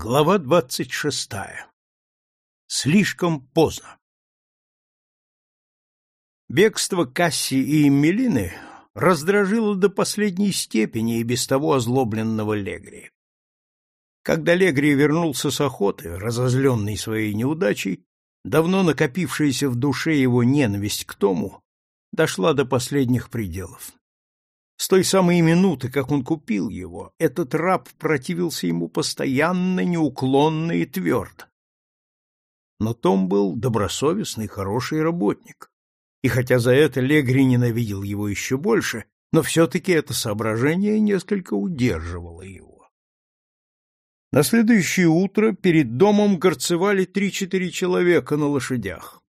Глава двадцать шестая. Слишком поздно. Бегство Касси и Эмилины раздражило до последней степени и без того озлобленного Легри. Когда Легри вернулся с охоты, разозленный своей неудачей, давно накопившаяся в душе его ненависть к Тому дошла до последних пределов. С той самой минуты, как он купил его, этот раб противился ему постоянно, неуклонно и твердо. Но Том был добросовестный, хороший работник. И хотя за это Легри ненавидел его еще больше, но все-таки это соображение несколько удерживало его. На следующее утро перед домом горцевали три-четыре человека на лошадях.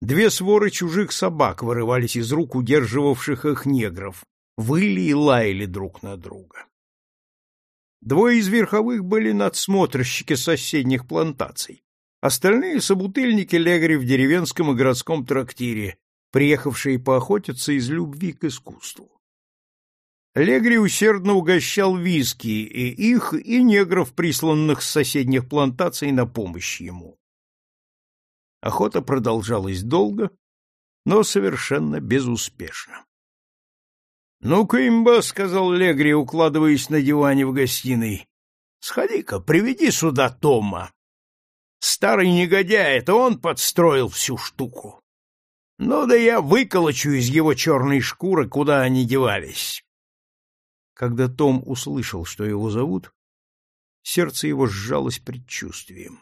Две своры чужих собак вырывались из рук удерживавших их негров, выли и лаяли друг на друга. Двое из верховых были надсмотрщики соседних плантаций, остальные — собутыльники легри в деревенском и городском трактире, приехавшие поохотиться из любви к искусству. Легри усердно угощал виски и их, и негров, присланных с соседних плантаций на помощь ему. Охота продолжалась долго, но совершенно безуспешно. Ну-ка, имба, — сказал Легри, укладываясь на диване в гостиной, — сходи-ка, приведи сюда Тома. Старый негодяй, это он подстроил всю штуку. Ну да я выколочу из его черной шкуры, куда они девались. Когда Том услышал, что его зовут, сердце его сжалось предчувствием.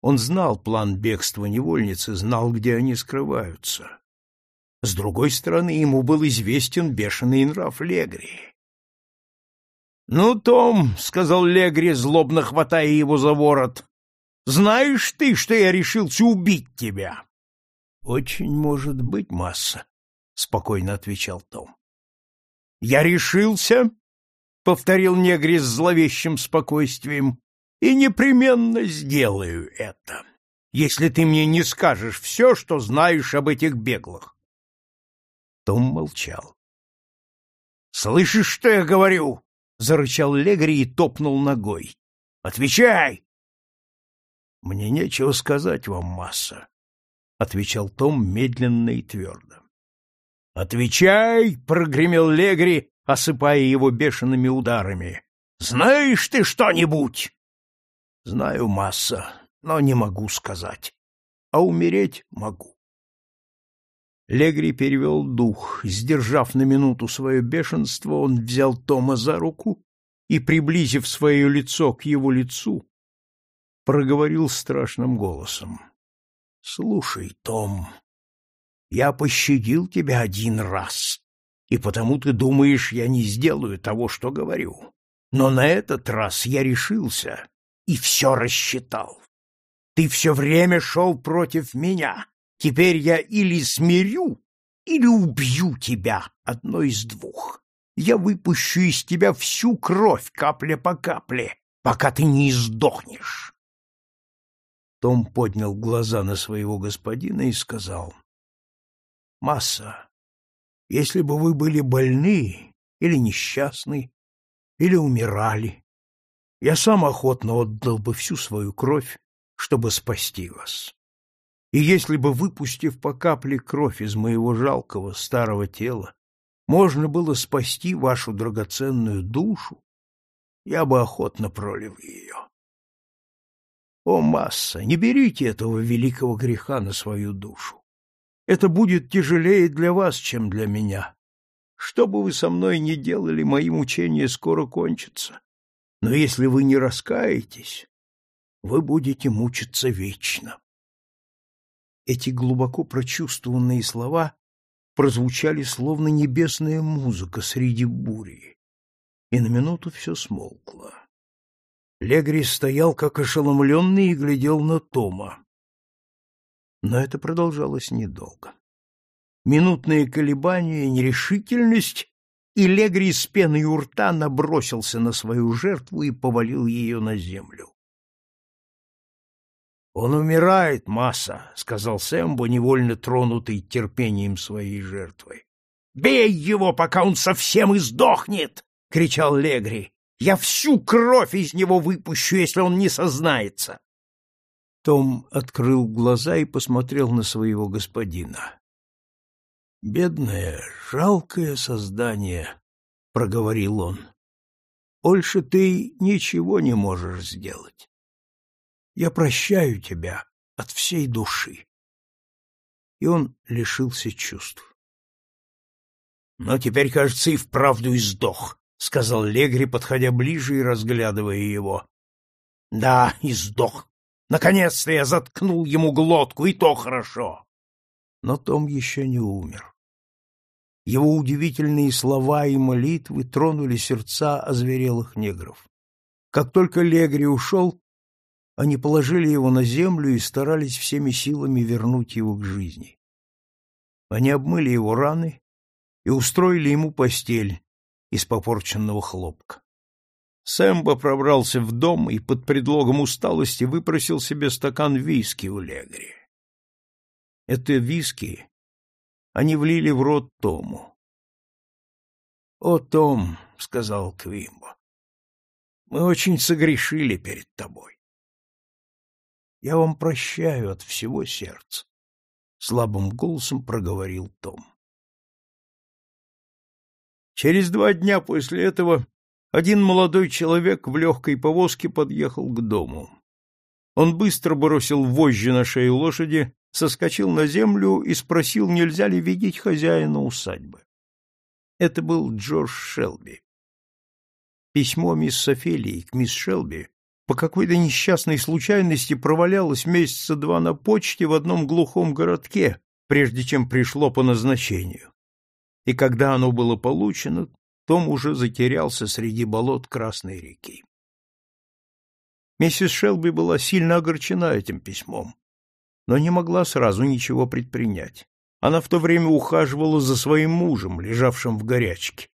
Он знал план бегства невольницы, знал, где они скрываются. С другой стороны, ему был известен бешеный нрав Легри. — Ну, Том, — сказал Легри, злобно хватая его за ворот, — знаешь ты, что я решился убить тебя? — Очень может быть, масса, — спокойно отвечал Том. — Я решился, — повторил Негри с зловещим спокойствием, — и непременно сделаю это, если ты мне не скажешь все, что знаешь об этих беглых. Том молчал. — Слышишь, что я говорю? — зарычал Легри и топнул ногой. — Отвечай! — Мне нечего сказать вам, масса, — отвечал Том медленно и твердо. — Отвечай! — прогремел Легри, осыпая его бешеными ударами. — Знаешь ты что-нибудь? — Знаю, масса, но не могу сказать. А умереть могу. Легри перевел дух. Сдержав на минуту свое бешенство, он взял Тома за руку и, приблизив свое лицо к его лицу, проговорил страшным голосом. — Слушай, Том, я пощадил тебя один раз, и потому ты думаешь, я не сделаю того, что говорю. Но на этот раз я решился и все рассчитал. Ты все время шел против меня, Теперь я или смирю, или убью тебя, одно из двух. Я выпущу из тебя всю кровь капля по капле, пока ты не издохнешь. Том поднял глаза на своего господина и сказал, — Масса, если бы вы были больны или несчастны, или умирали, я сам охотно отдал бы всю свою кровь, чтобы спасти вас. И если бы, выпустив по капле кровь из моего жалкого старого тела, можно было спасти вашу драгоценную душу, я бы охотно пролил ее. О, масса, не берите этого великого греха на свою душу. Это будет тяжелее для вас, чем для меня. Что бы вы со мной ни делали, мои мучения скоро кончатся. Но если вы не раскаетесь, вы будете мучиться вечно. Эти глубоко прочувствованные слова прозвучали словно небесная музыка среди бури, и на минуту все смолкло. Легри стоял как ошеломленный и глядел на Тома. Но это продолжалось недолго. Минутные колебания, нерешительность, и Легри с пеной у рта набросился на свою жертву и повалил ее на землю. Он умирает, масса, сказал Сэмбо, невольно тронутый терпением своей жертвы. Бей его, пока он совсем издохнет, кричал Легри. Я всю кровь из него выпущу, если он не сознается. Том открыл глаза и посмотрел на своего господина. «Бедное, жалкое создание», — проговорил он. «Больше ты ничего не можешь сделать. Я прощаю тебя от всей души». И он лишился чувств. «Но теперь, кажется, и вправду издох», — сказал Легри, подходя ближе и разглядывая его. «Да, издох. Наконец-то я заткнул ему глотку, и то хорошо». Но Том еще не умер. Его удивительные слова и молитвы тронули сердца озверелых негров. Как только Легри ушел, они положили его на землю и старались всеми силами вернуть его к жизни. Они обмыли его раны, и устроили ему постель из попорченного хлопка. Сэмбо пробрался в дом и под предлогом усталости выпросил себе стакан виски у Легри. Это виски они влили в рот Тому. — О, Том, — сказал Квимбо, — мы очень согрешили перед тобой. — Я вам прощаю от всего сердца, — слабым голосом проговорил Том. Через два дня после этого один молодой человек в легкой повозке подъехал к дому. Он быстро бросил вожжи на шею лошади, соскочил на землю и спросил, нельзя ли видеть хозяина усадьбы. Это был Джордж Шелби. Письмо мисс Софелии к мисс Шелби по какой-то несчастной случайности провалялось месяца два на почте в одном глухом городке, прежде чем пришло по назначению и когда оно было получено, Том уже затерялся среди болот Красной реки. Миссис Шелби была сильно огорчена этим письмом, но не могла сразу ничего предпринять. Она в то время ухаживала за своим мужем, лежавшим в горячке.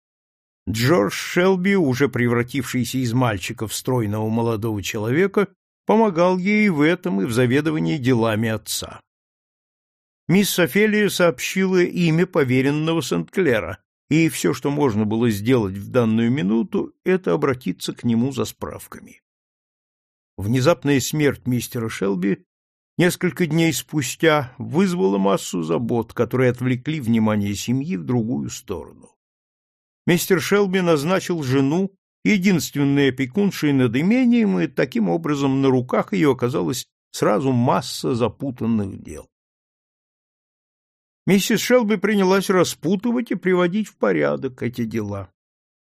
Джордж Шелби, уже превратившийся из мальчика в стройного молодого человека, помогал ей в этом и в заведовании делами отца. Мисс Офелия сообщила имя поверенного Сент-Клера, и все, что можно было сделать в данную минуту, это обратиться к нему за справками. Внезапная смерть мистера Шелби несколько дней спустя вызвала массу забот, которые отвлекли внимание семьи в другую сторону. Мистер Шелби назначил жену единственной опекуншей над имением, и таким образом на руках ее оказалась сразу масса запутанных дел. Миссис Шелби принялась распутывать и приводить в порядок эти дела.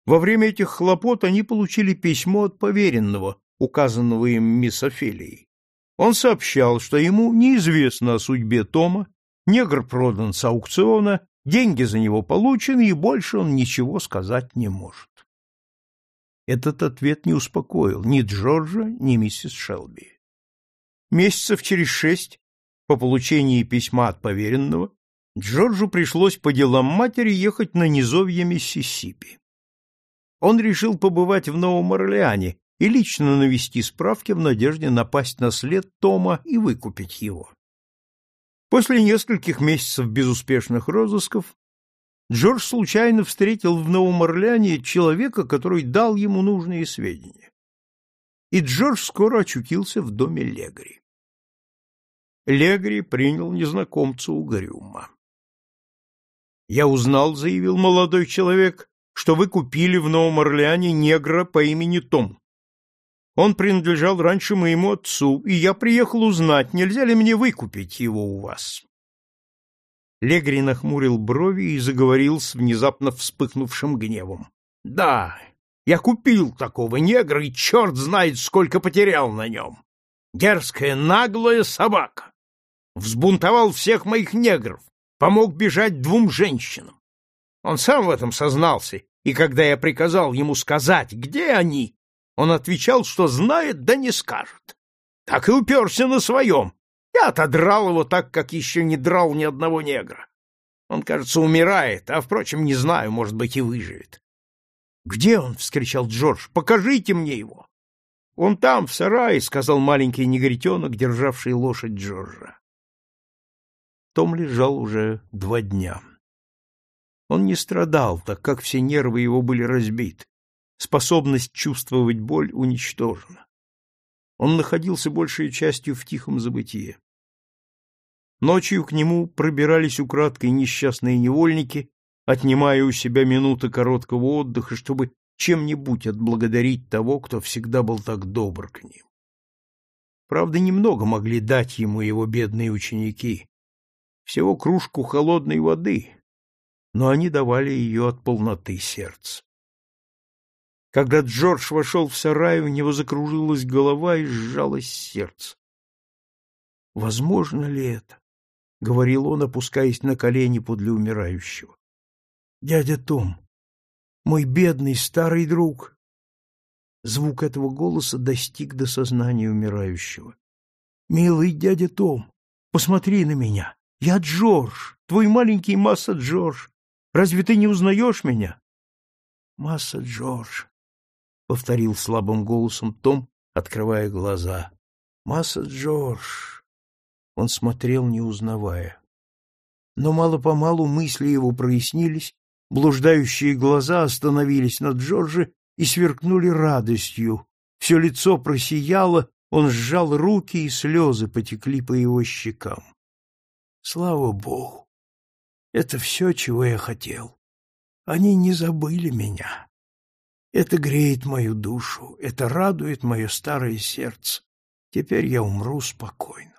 Во время этих хлопот они получили письмо от поверенного, указанного им мисс Офелией. Он сообщал, что ему неизвестно о судьбе Тома, негр продан с аукциона, деньги за него получены, и больше он ничего сказать не может. Этот ответ не успокоил ни Джорджа, ни миссис Шелби. Месяцев через шесть, по получении письма от поверенного, Джорджу пришлось по делам матери ехать на низовье Миссисипи. Он решил побывать в Новом Орлеане и лично навести справки в надежде напасть на след Тома и выкупить его. После нескольких месяцев безуспешных розысков Джордж случайно встретил в Новом Орлеане человека, который дал ему нужные сведения. И Джордж скоро очутился в доме Легри. Легри принял незнакомца угрюмо. Я узнал, заявил молодой человек, что вы купили в Новом Орлеане негра по имени Том. Он принадлежал раньше моему отцу, и я приехал узнать, нельзя ли мне выкупить его у вас. Легри нахмурил брови и заговорил с внезапно вспыхнувшим гневом. — Да, я купил такого негра, и черт знает, сколько потерял на нем. Дерзкая, наглая собака. Взбунтовал всех моих негров, помог бежать двум женщинам. Он сам в этом сознался, и когда я приказал ему сказать, где они, он отвечал, что знает, да не скажет. Так и уперся на своем. Я отодрал его так, как еще не драл ни одного негра. Он, кажется, умирает, а, впрочем, не знаю, может быть, и выживет. — Где он? — вскричал Джордж. — Покажите мне его. — Он там, в сарае, — сказал маленький негритенок, державший лошадь Джорджа. Том лежал уже два дня. Он не страдал, так как все нервы его были разбиты. Способность чувствовать боль уничтожена. Он находился большей частью в тихом забытии. Ночью к нему пробирались украдкой несчастные невольники, отнимая у себя минуты короткого отдыха, чтобы чем-нибудь отблагодарить того, кто всегда был так добр к ним. Правда, немного могли дать ему его бедные ученики, всего кружку холодной воды, но они давали ее от полноты сердца. Когда Джордж вошел в сарай, у него закружилась голова и сжалось сердце. «Возможно ли это?» — говорил он, опускаясь на колени подле умирающего. «Дядя Том, мой бедный старый друг!» Звук этого голоса достиг до сознания умирающего. «Милый дядя Том, посмотри на меня! Я Джордж, твой маленький Масса Джордж. Разве ты не узнаешь меня? Масса Джордж, — повторил слабым голосом Том, открывая глаза. Масса Джордж. Он смотрел, не узнавая. Но мало-помалу мысли его прояснились, блуждающие глаза остановились над Джорджи и сверкнули радостью. Все лицо просияло, он сжал руки, и слезы потекли по его щекам. Слава Богу! Это все, чего я хотел. Они не забыли меня. Это греет мою душу, это радует мое старое сердце. Теперь я умру спокойно.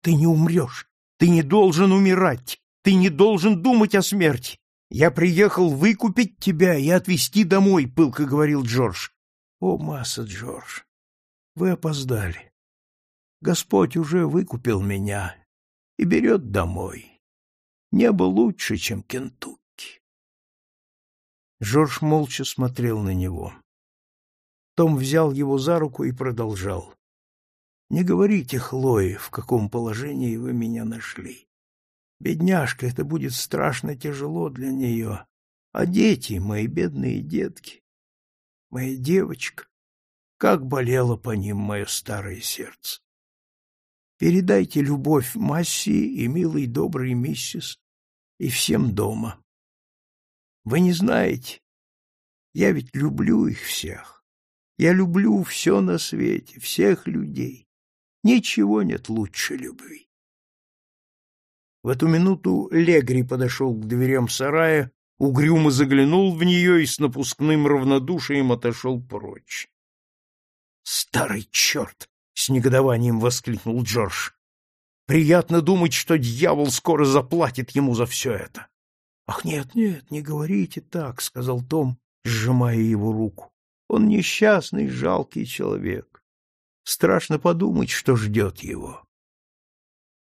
Ты не умрешь, ты не должен умирать, ты не должен думать о смерти. Я приехал выкупить тебя и отвезти домой, — пылко говорил Джордж. О, масса, Джордж, вы опоздали. Господь уже выкупил меня, и берет домой. Небо лучше, чем Кентукки. Жорж молча смотрел на него. Том взял его за руку и продолжал. — Не говорите, Хлое, в каком положении вы меня нашли. Бедняжка, это будет страшно тяжело для нее. А дети, мои бедные детки, моя девочка, как болело по ним мое старое сердце. Передайте любовь Масси и милой доброй миссис и всем дома. Вы не знаете, я ведь люблю их всех. Я люблю все на свете, всех людей. Ничего нет лучше любви. В эту минуту Легри подошел к дверям сарая, угрюмо заглянул в нее и с напускным равнодушием отошел прочь. Старый черт! с негодованием воскликнул Джордж. Приятно думать, что дьявол скоро заплатит ему за все это. Ах, нет, нет, не говорите так, сказал Том, сжимая его руку. Он несчастный, жалкий человек. Страшно подумать, что ждет его.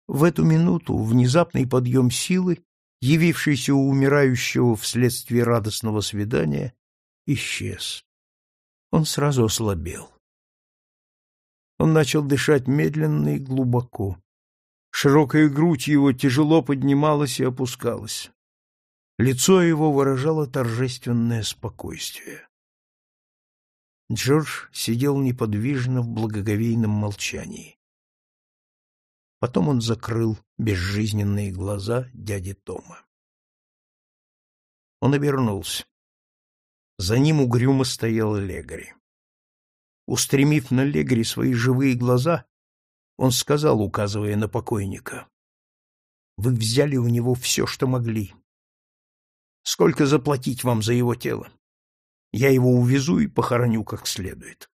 В эту минуту внезапный подъем силы, явившийся у умирающего вследствие радостного свидания, исчез. Он сразу ослабел. Он начал дышать медленно и глубоко. Широкая грудь его тяжело поднималась и опускалась. Лицо его выражало торжественное спокойствие. Джордж сидел неподвижно в благоговейном молчании. Потом он закрыл безжизненные глаза дяди Тома. Он обернулся. За ним угрюмо стоял Легари. Устремив на Легри свои живые глаза, он сказал, указывая на покойника, «Вы взяли у него все, что могли. Сколько заплатить вам за его тело? Я его увезу и похороню как следует».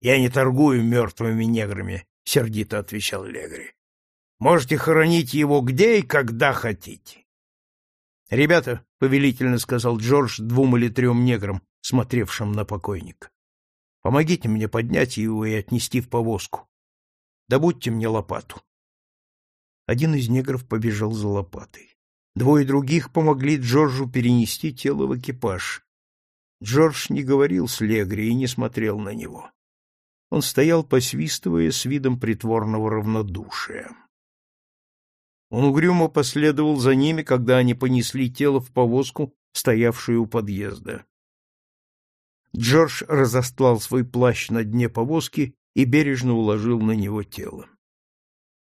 «Я не торгую мертвыми неграми», — сердито отвечал Легри. «Можете хоронить его где и когда хотите». «Ребята», — повелительно сказал Джордж двум или трем неграм, смотревшим на покойника, Помогите мне поднять его и отнести в повозку. Добудьте мне лопату. Один из негров побежал за лопатой. Двое других помогли Джорджу перенести тело в экипаж. Джордж не говорил с Легри и не смотрел на него. Он стоял, посвистывая, с видом притворного равнодушия. Он угрюмо последовал за ними, когда они понесли тело в повозку, стоявшую у подъезда. Джордж разостлал свой плащ на дне повозки и бережно уложил на него тело.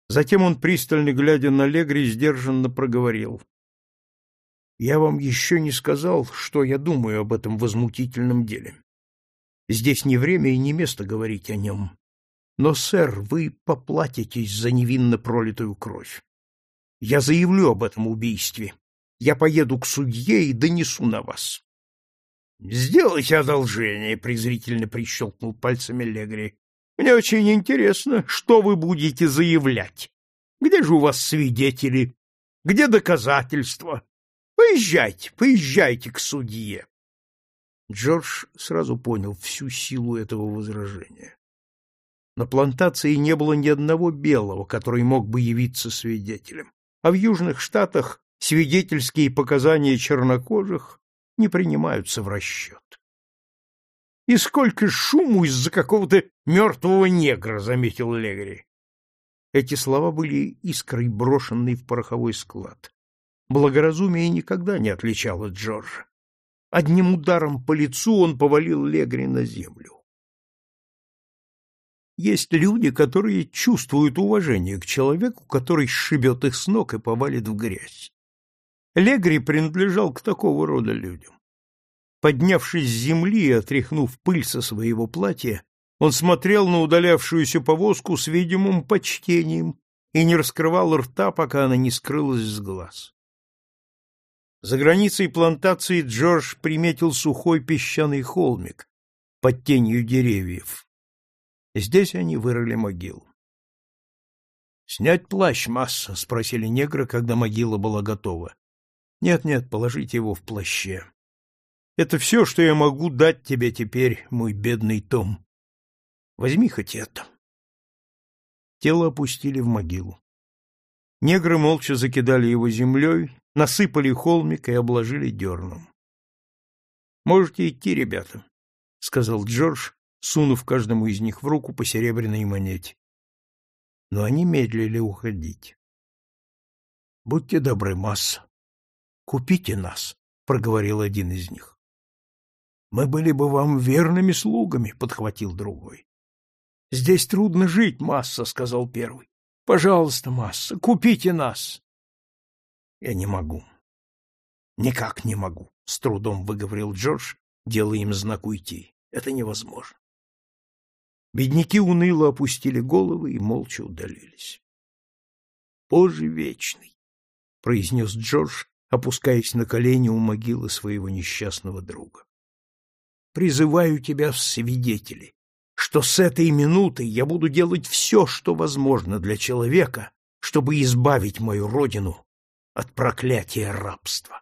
Затем он, пристально глядя на Легри, сдержанно проговорил. Я вам еще не сказал, что я думаю об этом возмутительном деле. Здесь не время и не место говорить о нем. Но, сэр, вы поплатитесь за невинно пролитую кровь. Я заявлю об этом убийстве. Я поеду к судье и донесу на вас. — Сделайте одолжение, — презрительно прищелкнул пальцами Легри. — Мне очень интересно, что вы будете заявлять. Где же у вас свидетели? Где доказательства? Поезжайте, поезжайте к судье. Джордж сразу понял всю силу этого возражения. На плантации не было ни одного белого, который мог бы явиться свидетелем, а в Южных Штатах свидетельские показания чернокожих не принимаются в расчет. И сколько шуму из-за какого-то мертвого негра, — заметил Легри. Эти слова были искрой, брошенной в пороховой склад. Благоразумие никогда не отличало Джорджа. Одним ударом по лицу он повалил Легри на землю. Есть люди, которые чувствуют уважение к человеку, который сшибет их с ног и повалит в грязь. Легри принадлежал к такого рода людям. Поднявшись с земли и отряхнув пыль со своего платья, он смотрел на удалявшуюся повозку с видимым почтением и не раскрывал рта, пока она не скрылась с глаз. За границей плантации Джордж приметил сухой песчаный холмик под тенью деревьев. Здесь они вырыли могилу. — Снять плащ, масса? — спросили негры, когда могила была готова. Нет, нет, положите его в плаще. Это все, что я могу дать тебе теперь, мой бедный Том. Возьми хоть это. Тело опустили в могилу. Негры молча закидали его землей, насыпали холмик и обложили дерном. — Можете идти, ребята, — сказал Джордж, сунув каждому из них в руку по серебряной монете. Но они медлили уходить. — Будьте добры, масса, Купите нас, — проговорил один из них. — Мы были бы вам верными слугами, — подхватил другой. — Здесь трудно жить, Масса, — сказал первый. — Пожалуйста, Масса, купите нас. — Я не могу. — Никак не могу, — с трудом выговорил Джордж, делая им знак уйти. Это невозможно. Бедняки уныло опустили головы и молча удалились. — Боже вечный! — произнес Джордж, опускаясь на колени у могилы своего несчастного друга. Призываю тебя в свидетели, что с этой минуты я буду делать все, что возможно для человека, чтобы избавить мою родину от проклятия рабства.